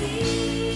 see.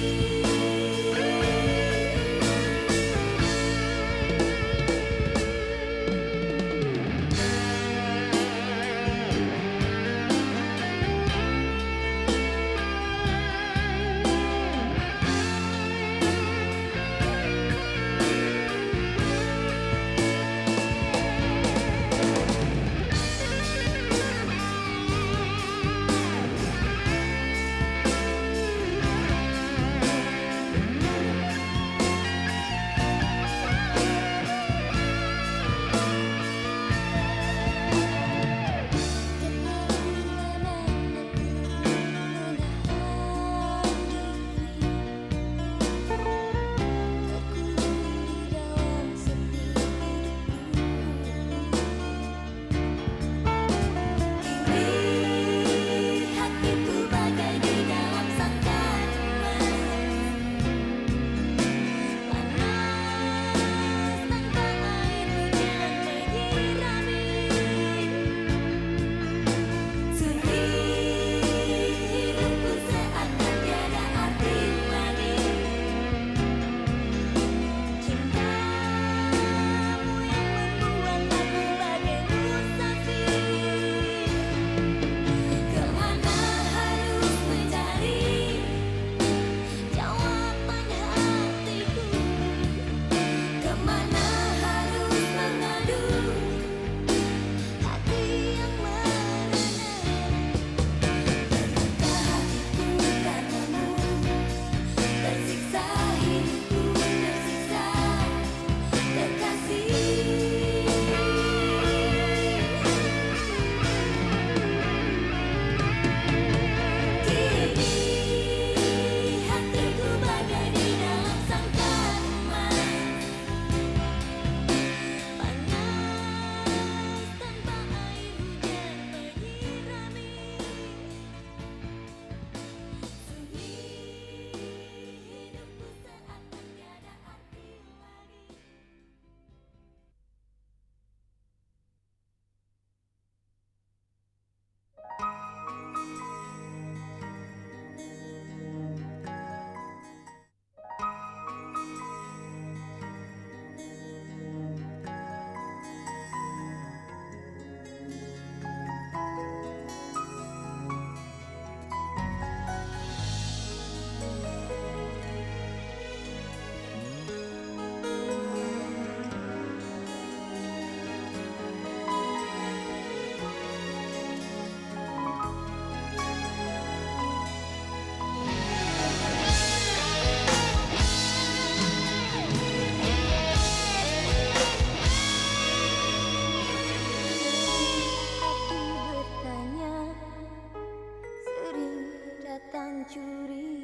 hancurin